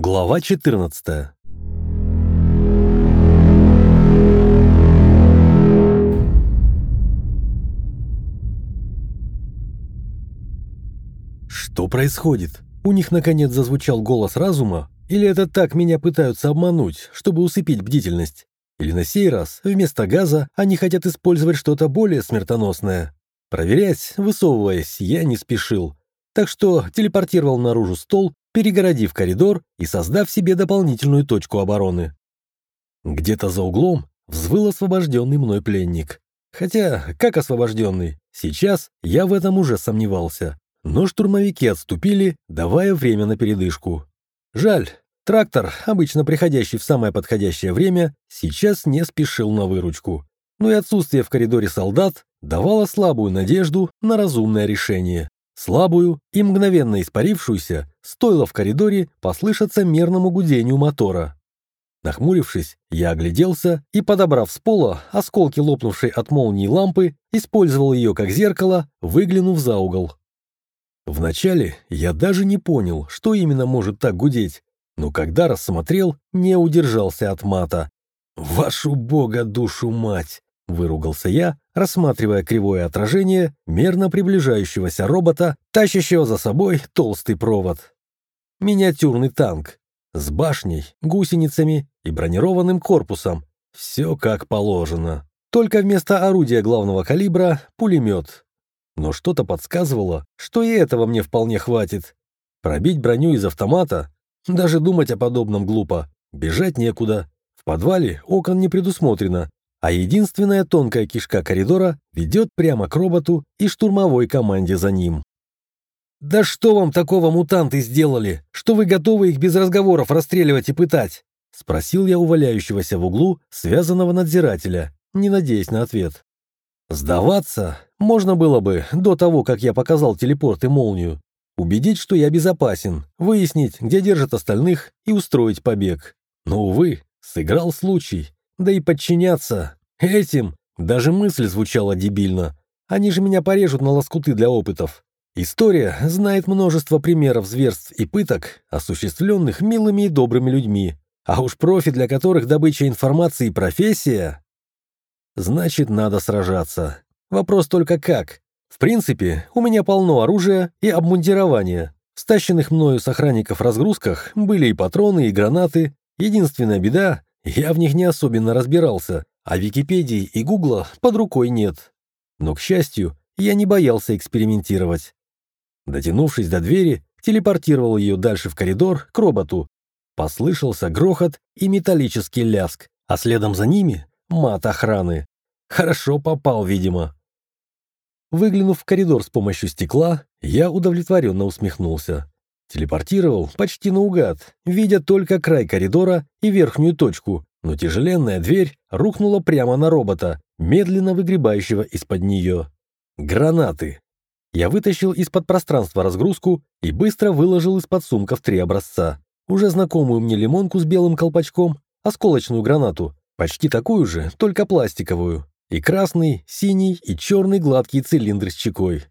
Глава 14 Что происходит? У них наконец зазвучал голос разума? Или это так меня пытаются обмануть, чтобы усыпить бдительность? Или на сей раз вместо газа они хотят использовать что-то более смертоносное? Проверять, высовываясь, я не спешил. Так что телепортировал наружу стол перегородив коридор и создав себе дополнительную точку обороны. Где-то за углом взвыл освобожденный мной пленник. Хотя, как освобожденный? Сейчас я в этом уже сомневался. Но штурмовики отступили, давая время на передышку. Жаль, трактор, обычно приходящий в самое подходящее время, сейчас не спешил на выручку. Но и отсутствие в коридоре солдат давало слабую надежду на разумное решение. Слабую и мгновенно испарившуюся, стоило в коридоре послышаться мерному гудению мотора. Нахмурившись, я огляделся и, подобрав с пола осколки лопнувшей от молнии лампы, использовал ее как зеркало, выглянув за угол. Вначале я даже не понял, что именно может так гудеть, но когда рассмотрел, не удержался от мата. «Вашу бога душу мать!» Выругался я, рассматривая кривое отражение мерно приближающегося робота, тащащего за собой толстый провод. Миниатюрный танк с башней, гусеницами и бронированным корпусом. Все как положено. Только вместо орудия главного калибра — пулемет. Но что-то подсказывало, что и этого мне вполне хватит. Пробить броню из автомата? Даже думать о подобном глупо. Бежать некуда. В подвале окон не предусмотрено, а единственная тонкая кишка коридора ведет прямо к роботу и штурмовой команде за ним. «Да что вам такого мутанты сделали, что вы готовы их без разговоров расстреливать и пытать?» — спросил я уваляющегося в углу связанного надзирателя, не надеясь на ответ. Сдаваться можно было бы до того, как я показал телепорт и молнию. Убедить, что я безопасен, выяснить, где держат остальных и устроить побег. Но, увы, сыграл случай. Да и подчиняться этим даже мысль звучала дебильно. Они же меня порежут на лоскуты для опытов. История знает множество примеров зверств и пыток, осуществленных милыми и добрыми людьми. А уж профи, для которых добыча информации – профессия. Значит, надо сражаться. Вопрос только как. В принципе, у меня полно оружия и обмундирования. В стащенных мною с охранников разгрузках были и патроны, и гранаты. Единственная беда я в них не особенно разбирался, а Википедии и Гугла под рукой нет. Но, к счастью, я не боялся экспериментировать. Дотянувшись до двери, телепортировал ее дальше в коридор к роботу. Послышался грохот и металлический ляск, а следом за ними — мат охраны. Хорошо попал, видимо. Выглянув в коридор с помощью стекла, я удовлетворенно усмехнулся. Телепортировал почти наугад, видя только край коридора и верхнюю точку, но тяжеленная дверь рухнула прямо на робота, медленно выгребающего из-под нее. Гранаты. Я вытащил из-под пространства разгрузку и быстро выложил из-под сумков три образца. Уже знакомую мне лимонку с белым колпачком, осколочную гранату, почти такую же, только пластиковую, и красный, синий и черный гладкий цилиндр с чекой.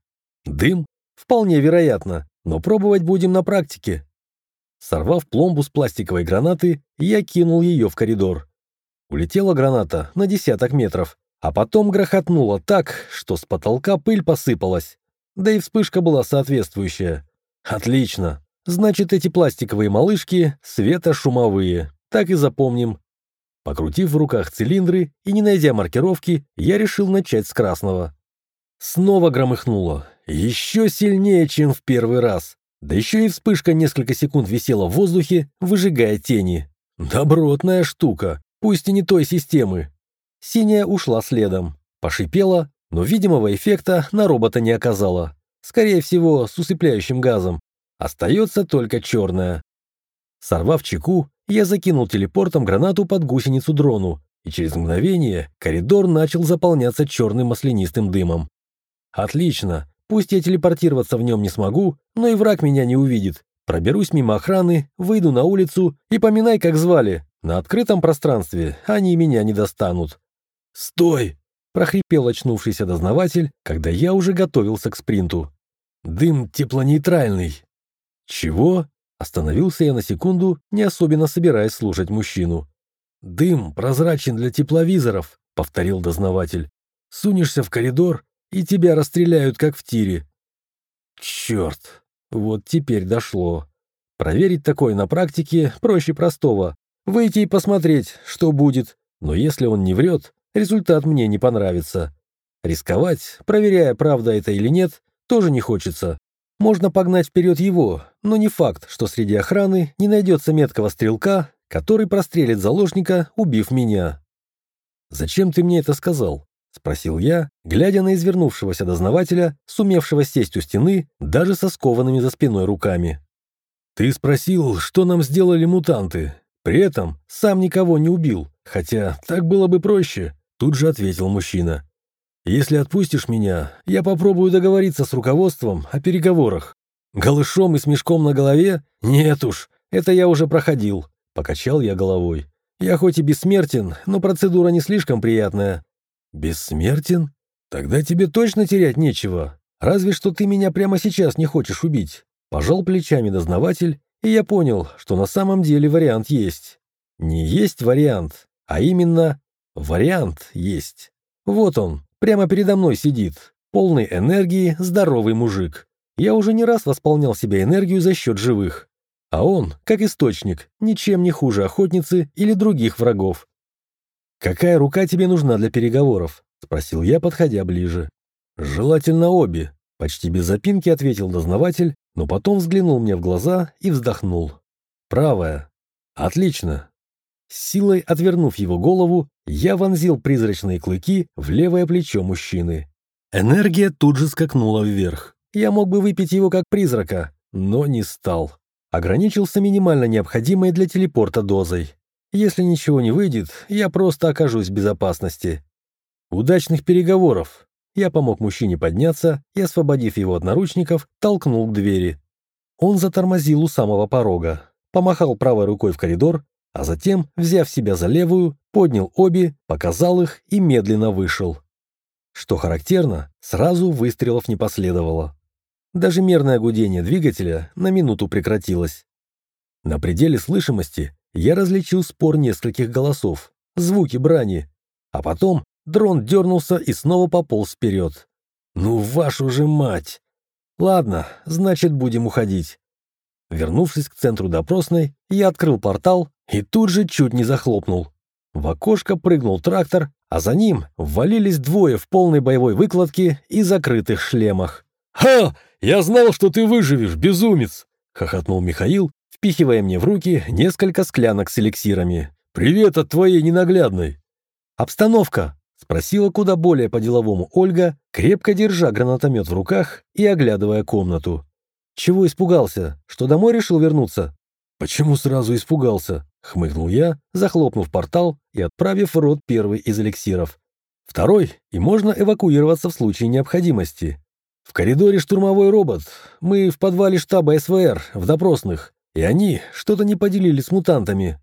Дым? Вполне вероятно. Но пробовать будем на практике. Сорвав пломбу с пластиковой гранаты, я кинул ее в коридор. Улетела граната на десяток метров, а потом грохотнула так, что с потолка пыль посыпалась. Да и вспышка была соответствующая. Отлично. Значит, эти пластиковые малышки светошумовые. Так и запомним. Покрутив в руках цилиндры и не найдя маркировки, я решил начать с красного. Снова громыхнуло. Еще сильнее, чем в первый раз. Да еще и вспышка несколько секунд висела в воздухе, выжигая тени. Добротная штука, пусть и не той системы. Синяя ушла следом. Пошипела, но видимого эффекта на робота не оказала. Скорее всего, с усыпляющим газом. Остается только черная. Сорвав чеку, я закинул телепортом гранату под гусеницу дрону, и через мгновение коридор начал заполняться черным маслянистым дымом. Отлично, Пусть я телепортироваться в нем не смогу, но и враг меня не увидит. Проберусь мимо охраны, выйду на улицу и поминай, как звали. На открытом пространстве они меня не достанут. «Стой!» — прохрипел очнувшийся дознаватель, когда я уже готовился к спринту. «Дым теплонейтральный». «Чего?» Остановился я на секунду, не особенно собираясь слушать мужчину. «Дым прозрачен для тепловизоров», — повторил дознаватель. «Сунешься в коридор, и тебя расстреляют, как в тире». «Черт, вот теперь дошло. Проверить такое на практике проще простого. Выйти и посмотреть, что будет. Но если он не врет, результат мне не понравится. Рисковать, проверяя, правда это или нет, тоже не хочется. Можно погнать вперед его, но не факт, что среди охраны не найдется меткого стрелка, который прострелит заложника, убив меня. «Зачем ты мне это сказал?» — спросил я, глядя на извернувшегося дознавателя, сумевшего сесть у стены, даже со скованными за спиной руками. «Ты спросил, что нам сделали мутанты. При этом сам никого не убил, хотя так было бы проще», — тут же ответил мужчина. Если отпустишь меня, я попробую договориться с руководством о переговорах. Голышом и с мешком на голове? Нет уж, это я уже проходил. Покачал я головой. Я хоть и бессмертен, но процедура не слишком приятная. Бессмертен? Тогда тебе точно терять нечего. Разве что ты меня прямо сейчас не хочешь убить. Пожал плечами дознаватель, и я понял, что на самом деле вариант есть. Не есть вариант, а именно вариант есть. Вот он, Прямо передо мной сидит. Полный энергии, здоровый мужик. Я уже не раз восполнял себе энергию за счет живых. А он, как источник, ничем не хуже охотницы или других врагов. «Какая рука тебе нужна для переговоров?» — спросил я, подходя ближе. «Желательно обе», — почти без запинки ответил дознаватель, но потом взглянул мне в глаза и вздохнул. «Правая. Отлично. С силой отвернув его голову, я вонзил призрачные клыки в левое плечо мужчины. Энергия тут же скакнула вверх. Я мог бы выпить его как призрака, но не стал. Ограничился минимально необходимой для телепорта дозой. Если ничего не выйдет, я просто окажусь в безопасности. Удачных переговоров. Я помог мужчине подняться и, освободив его от наручников, толкнул к двери. Он затормозил у самого порога, помахал правой рукой в коридор а затем, взяв себя за левую, поднял обе, показал их и медленно вышел. Что характерно, сразу выстрелов не последовало. Даже мерное гудение двигателя на минуту прекратилось. На пределе слышимости я различил спор нескольких голосов, звуки брани, а потом дрон дернулся и снова пополз вперед. «Ну, вашу же мать!» «Ладно, значит, будем уходить». Вернувшись к центру допросной, я открыл портал и тут же чуть не захлопнул. В окошко прыгнул трактор, а за ним ввалились двое в полной боевой выкладке и закрытых шлемах. «Ха! Я знал, что ты выживешь, безумец!» — хохотнул Михаил, впихивая мне в руки несколько склянок с эликсирами. «Привет от твоей ненаглядной!» «Обстановка!» — спросила куда более по-деловому Ольга, крепко держа гранатомет в руках и оглядывая комнату. «Чего испугался? Что домой решил вернуться?» «Почему сразу испугался?» — хмыкнул я, захлопнув портал и отправив в рот первый из эликсиров. Второй, и можно эвакуироваться в случае необходимости. В коридоре штурмовой робот. Мы в подвале штаба СВР, в допросных, и они что-то не поделили с мутантами.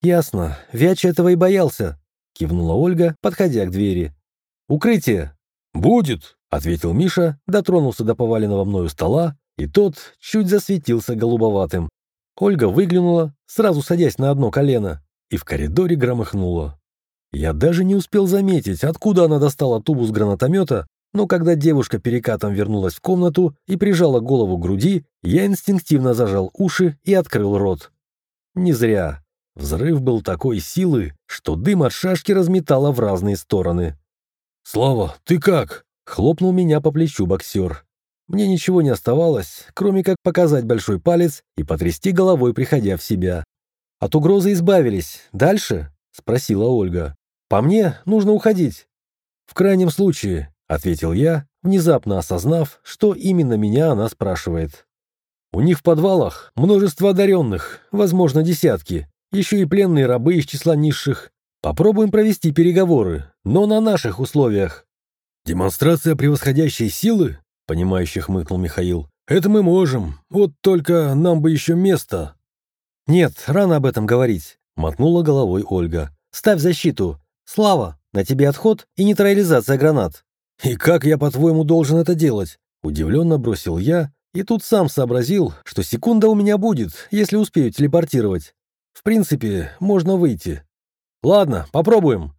«Ясно. Вяча этого и боялся», — кивнула Ольга, подходя к двери. «Укрытие». «Будет», — ответил Миша, дотронулся до поваленного мною стола, и тот чуть засветился голубоватым. Ольга выглянула, сразу садясь на одно колено, и в коридоре громыхнула. Я даже не успел заметить, откуда она достала тубус гранатомета, но когда девушка перекатом вернулась в комнату и прижала голову к груди, я инстинктивно зажал уши и открыл рот. Не зря. Взрыв был такой силы, что дым от шашки разметало в разные стороны. «Слава, ты как?» — хлопнул меня по плечу боксер. Мне ничего не оставалось, кроме как показать большой палец и потрясти головой, приходя в себя. «От угрозы избавились. Дальше?» — спросила Ольга. «По мне нужно уходить». «В крайнем случае», — ответил я, внезапно осознав, что именно меня она спрашивает. «У них в подвалах множество одаренных, возможно, десятки, еще и пленные рабы из числа низших. Попробуем провести переговоры, но на наших условиях». «Демонстрация превосходящей силы?» Понимающе хмыкнул Михаил. «Это мы можем, вот только нам бы еще место». «Нет, рано об этом говорить», — мотнула головой Ольга. «Ставь защиту. Слава, на тебе отход и нейтрализация гранат». «И как я, по-твоему, должен это делать?» Удивленно бросил я, И тут сам сообразил, что секунда у меня будет, если успею телепортировать. В принципе, можно выйти. Ладно, попробуем.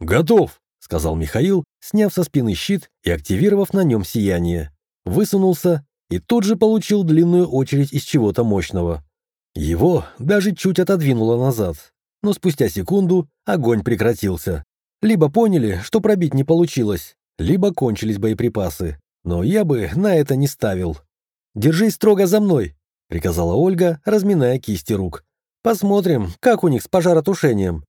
Готов, сказал Михаил, сняв со спины щит и активировав на нем сияние. Высунулся и тут же получил длинную очередь из чего-то мощного. Его даже чуть отодвинуло назад, но спустя секунду огонь прекратился. Либо поняли, что пробить не получилось, либо кончились боеприпасы. Но я бы на это не ставил. «Держись строго за мной», — приказала Ольга, разминая кисти рук. «Посмотрим, как у них с пожаротушением».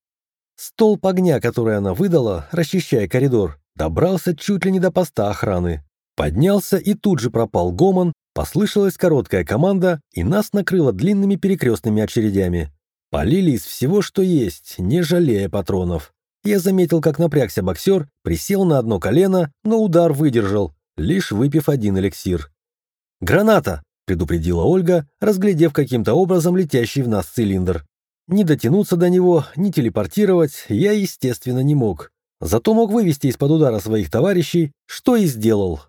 Столб огня, который она выдала, расчищая коридор, добрался чуть ли не до поста охраны. Поднялся и тут же пропал гомон, послышалась короткая команда, и нас накрыло длинными перекрестными очередями. Полили из всего, что есть, не жалея патронов. Я заметил, как напрягся боксер, присел на одно колено, но удар выдержал, лишь выпив один эликсир. «Граната!» — предупредила Ольга, разглядев каким-то образом летящий в нас цилиндр. Не дотянуться до него, не телепортировать я, естественно, не мог. Зато мог вывести из-под удара своих товарищей, что и сделал.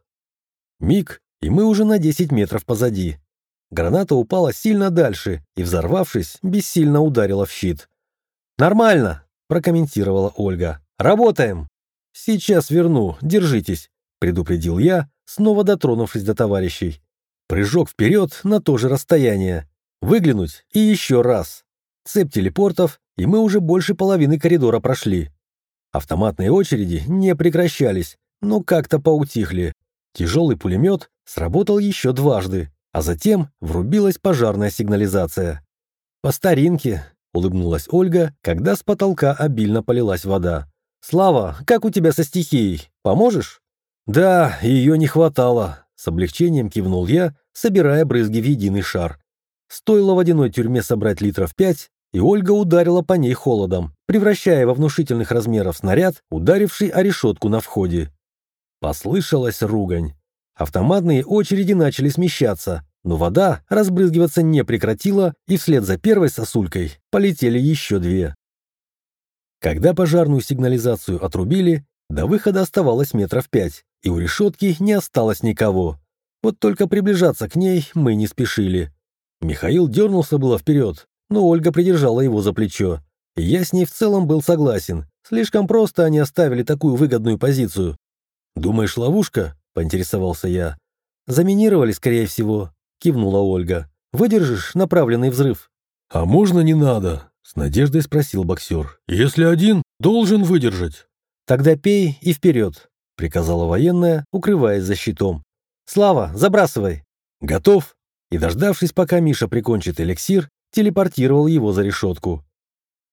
Миг, и мы уже на 10 метров позади. Граната упала сильно дальше и, взорвавшись, бессильно ударила в щит. «Нормально!» — прокомментировала Ольга. «Работаем!» «Сейчас верну, держитесь», — предупредил я, снова дотронувшись до товарищей. Прыжок вперед на то же расстояние. Выглянуть и еще раз. Цепь телепортов, и мы уже больше половины коридора прошли. Автоматные очереди не прекращались, но как-то поутихли. Тяжелый пулемет сработал еще дважды, а затем врубилась пожарная сигнализация. «По старинке», — улыбнулась Ольга, когда с потолка обильно полилась вода. «Слава, как у тебя со стихией? Поможешь?» «Да, ее не хватало», с облегчением кивнул я, собирая брызги в единый шар. Стоило водяной тюрьме собрать литров пять, и Ольга ударила по ней холодом, превращая во внушительных размеров снаряд, ударивший о решетку на входе. Послышалась ругань. Автоматные очереди начали смещаться, но вода разбрызгиваться не прекратила, и вслед за первой сосулькой полетели еще две. Когда пожарную сигнализацию отрубили, до выхода оставалось метров пять, и у решетки не осталось никого. Вот только приближаться к ней мы не спешили. Михаил дернулся было вперед, но Ольга придержала его за плечо. Я с ней в целом был согласен. Слишком просто они оставили такую выгодную позицию. «Думаешь, ловушка?» — поинтересовался я. «Заминировали, скорее всего», — кивнула Ольга. «Выдержишь направленный взрыв?» «А можно не надо?» — с надеждой спросил боксер. «Если один, должен выдержать». «Тогда пей и вперед», — приказала военная, укрываясь за щитом. «Слава, забрасывай!» «Готов!» И, дождавшись, пока Миша прикончит эликсир, телепортировал его за решетку.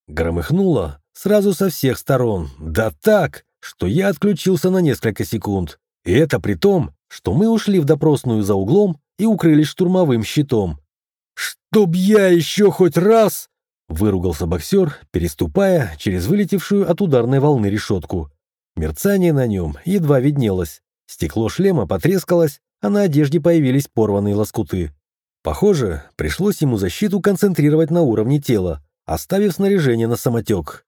Громыхнуло сразу со всех сторон, да так, что я отключился на несколько секунд. И это при том, что мы ушли в допросную за углом и укрылись штурмовым щитом. «Чтоб я еще хоть раз!» — выругался боксер, переступая через вылетевшую от ударной волны решетку. Мерцание на нем едва виднелось. Стекло шлема потрескалось, а на одежде появились порванные лоскуты. Похоже, пришлось ему защиту концентрировать на уровне тела, оставив снаряжение на самотек.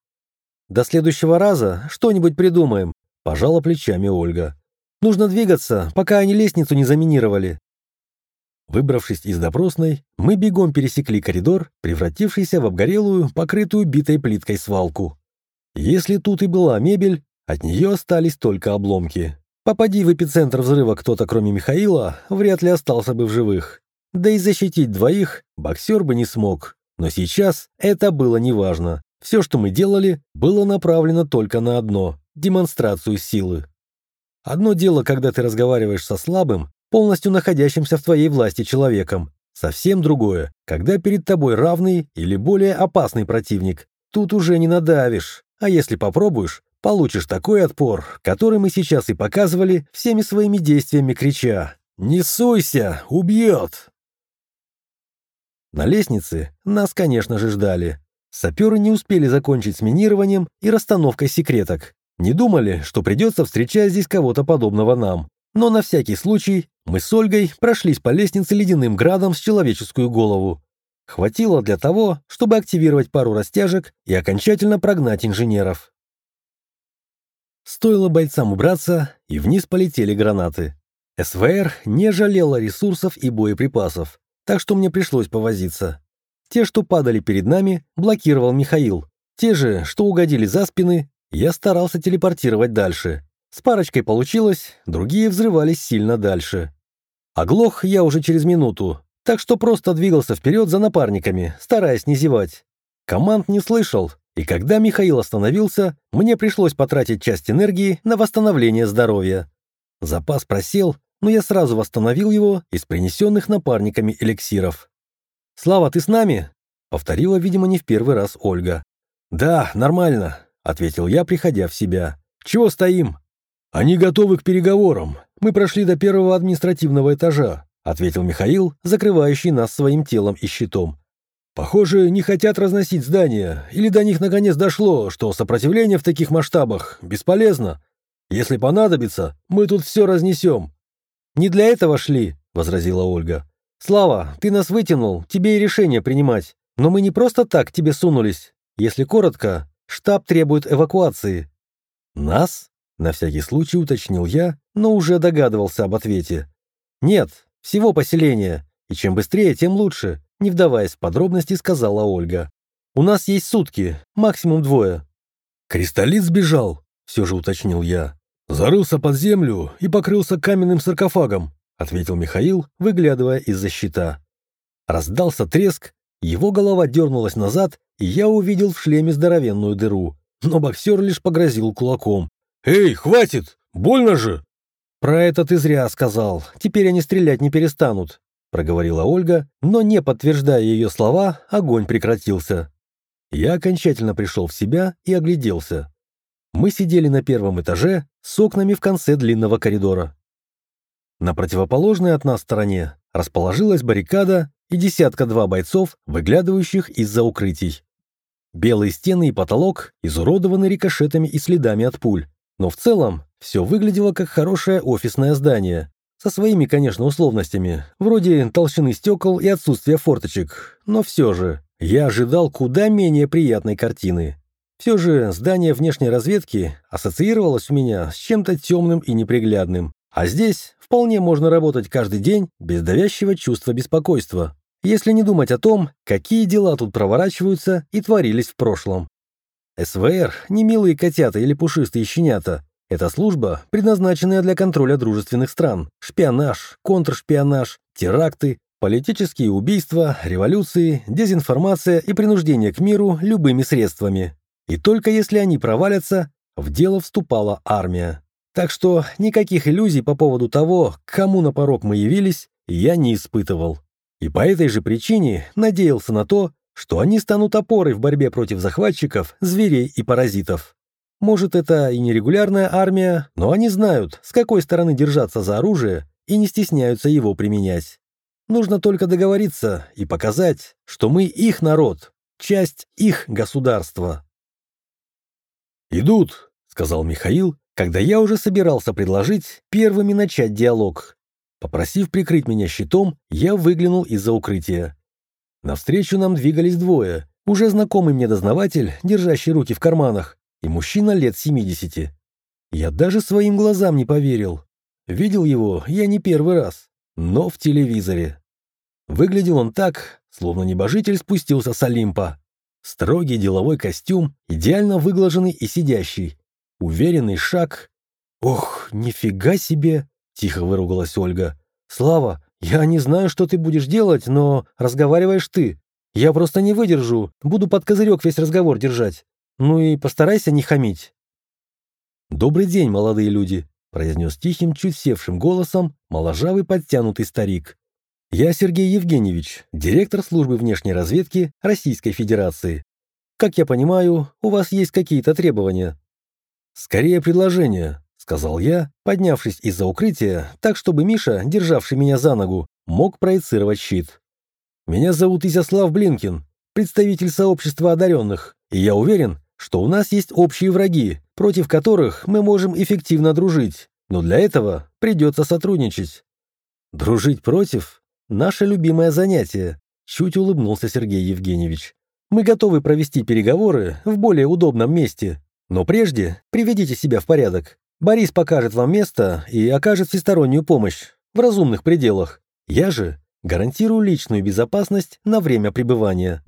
«До следующего раза что-нибудь придумаем», — пожала плечами Ольга. «Нужно двигаться, пока они лестницу не заминировали». Выбравшись из допросной, мы бегом пересекли коридор, превратившийся в обгорелую, покрытую битой плиткой свалку. Если тут и была мебель, от нее остались только обломки. Попади в эпицентр взрыва кто-то, кроме Михаила, вряд ли остался бы в живых. Да и защитить двоих боксер бы не смог. Но сейчас это было неважно. Все, что мы делали, было направлено только на одно – демонстрацию силы. Одно дело, когда ты разговариваешь со слабым, полностью находящимся в твоей власти человеком. Совсем другое, когда перед тобой равный или более опасный противник. Тут уже не надавишь, а если попробуешь, Получишь такой отпор, который мы сейчас и показывали, всеми своими действиями крича «Не суйся! Убьет!». На лестнице нас, конечно же, ждали. Саперы не успели закончить с минированием и расстановкой секреток. Не думали, что придется встречать здесь кого-то подобного нам. Но на всякий случай мы с Ольгой прошлись по лестнице ледяным градом с человеческую голову. Хватило для того, чтобы активировать пару растяжек и окончательно прогнать инженеров. Стоило бойцам убраться, и вниз полетели гранаты. СВР не жалела ресурсов и боеприпасов, так что мне пришлось повозиться. Те, что падали перед нами, блокировал Михаил. Те же, что угодили за спины, я старался телепортировать дальше. С парочкой получилось, другие взрывались сильно дальше. Оглох я уже через минуту, так что просто двигался вперед за напарниками, стараясь не зевать. Команд не слышал, и когда Михаил остановился, мне пришлось потратить часть энергии на восстановление здоровья. Запас просел, но я сразу восстановил его из принесенных напарниками эликсиров. «Слава, ты с нами?» — повторила, видимо, не в первый раз Ольга. «Да, нормально», — ответил я, приходя в себя. «Чего стоим?» «Они готовы к переговорам. Мы прошли до первого административного этажа», — ответил Михаил, закрывающий нас своим телом и щитом. «Похоже, не хотят разносить здания, или до них наконец дошло, что сопротивление в таких масштабах бесполезно. Если понадобится, мы тут все разнесем». «Не для этого шли», — возразила Ольга. «Слава, ты нас вытянул, тебе и решение принимать. Но мы не просто так к тебе сунулись. Если коротко, штаб требует эвакуации». «Нас?» — на всякий случай уточнил я, но уже догадывался об ответе. «Нет, всего поселения, и чем быстрее, тем лучше не вдаваясь в подробности, сказала Ольга. «У нас есть сутки, максимум двое». «Кристаллит сбежал», — все же уточнил я. «Зарылся под землю и покрылся каменным саркофагом», — ответил Михаил, выглядывая из-за щита. Раздался треск, его голова дернулась назад, и я увидел в шлеме здоровенную дыру. Но боксер лишь погрозил кулаком. «Эй, хватит! Больно же!» «Про это ты зря сказал. Теперь они стрелять не перестанут проговорила Ольга, но не подтверждая ее слова, огонь прекратился. Я окончательно пришел в себя и огляделся. Мы сидели на первом этаже с окнами в конце длинного коридора. На противоположной от нас стороне расположилась баррикада и десятка-два бойцов, выглядывающих из-за укрытий. Белые стены и потолок изуродованы рикошетами и следами от пуль, но в целом все выглядело как хорошее офисное здание, со своими, конечно, условностями, вроде толщины стекол и отсутствия форточек. Но все же, я ожидал куда менее приятной картины. Все же здание внешней разведки ассоциировалось у меня с чем-то темным и неприглядным. А здесь вполне можно работать каждый день без давящего чувства беспокойства, если не думать о том, какие дела тут проворачиваются и творились в прошлом. СВР — не милые котята или пушистые щенята, это служба, предназначенная для контроля дружественных стран, шпионаж, контршпионаж, теракты, политические убийства, революции, дезинформация и принуждение к миру любыми средствами. И только если они провалятся, в дело вступала армия. Так что никаких иллюзий по поводу того, к кому на порог мы явились, я не испытывал. И по этой же причине надеялся на то, что они станут опорой в борьбе против захватчиков, зверей и паразитов. Может, это и нерегулярная армия, но они знают, с какой стороны держаться за оружие и не стесняются его применять. Нужно только договориться и показать, что мы их народ, часть их государства. «Идут», — сказал Михаил, когда я уже собирался предложить первыми начать диалог. Попросив прикрыть меня щитом, я выглянул из-за укрытия. Навстречу нам двигались двое, уже знакомый мне дознаватель, держащий руки в карманах, и мужчина лет 70. Я даже своим глазам не поверил. Видел его я не первый раз, но в телевизоре. Выглядел он так, словно небожитель спустился с Олимпа. Строгий деловой костюм, идеально выглаженный и сидящий. Уверенный шаг. «Ох, нифига себе!» — тихо выругалась Ольга. «Слава, я не знаю, что ты будешь делать, но разговариваешь ты. Я просто не выдержу, буду под козырек весь разговор держать. Ну и постарайся не хамить». «Добрый день, молодые люди», — произнес тихим, чуть севшим голосом моложавый подтянутый старик. «Я Сергей Евгеньевич, директор службы внешней разведки Российской Федерации. Как я понимаю, у вас есть какие-то требования?» «Скорее предложение», — сказал я, поднявшись из-за укрытия, так, чтобы Миша, державший меня за ногу, мог проецировать щит. «Меня зовут Изяслав Блинкин, представитель сообщества одаренных, и я уверен, что у нас есть общие враги, против которых мы можем эффективно дружить, но для этого придется сотрудничать. Дружить против – наше любимое занятие, чуть улыбнулся Сергей Евгеньевич. Мы готовы провести переговоры в более удобном месте, но прежде приведите себя в порядок. Борис покажет вам место и окажет всестороннюю помощь. в разумных пределах. Я же гарантирую личную безопасность на время пребывания.